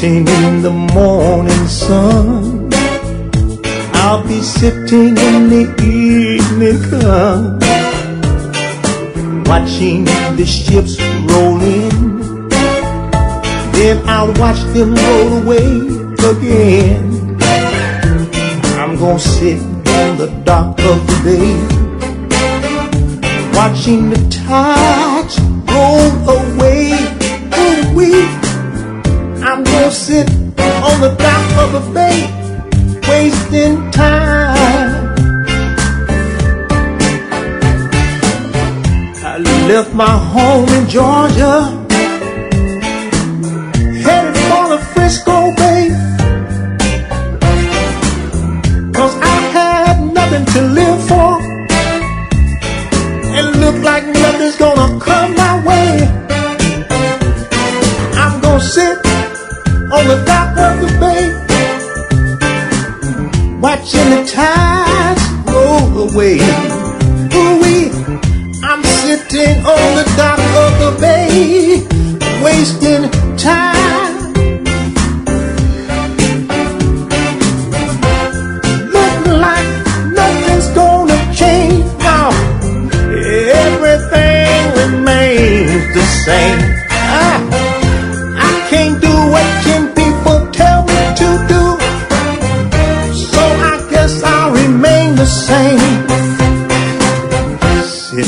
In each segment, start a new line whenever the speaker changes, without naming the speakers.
sitting in the morning sun. I'll be sitting in the evening sun, watching the ships roll in. Then I'll watch them roll away again. I'm gonna sit in the dark of the day, watching the tides roll away. Ooh, I'm gonna sit on the dock of the bay, wasting time. I left my home in Georgia, headed for the Frisco Bay. Cause I had nothing to live for, and look like nothing's gonna come my way. Watching the tides roll away.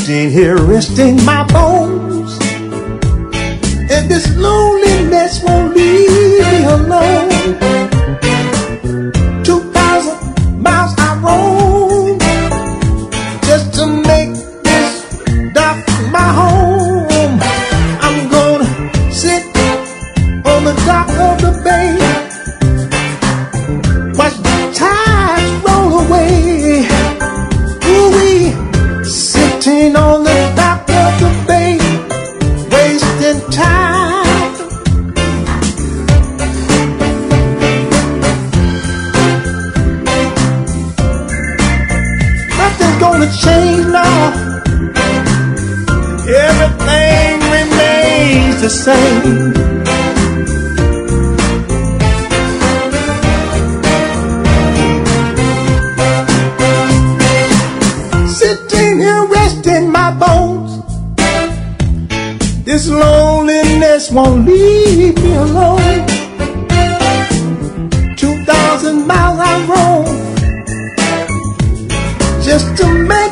Sitting here resting my bones. And this loneliness won't leave me alone. Two thousand miles I roam just to make this dock my home. I'm gonna sit on the dock of the gonna change now. Everything remains the same. Sitting here resting my bones. This loneliness won't leave me alone. Just to make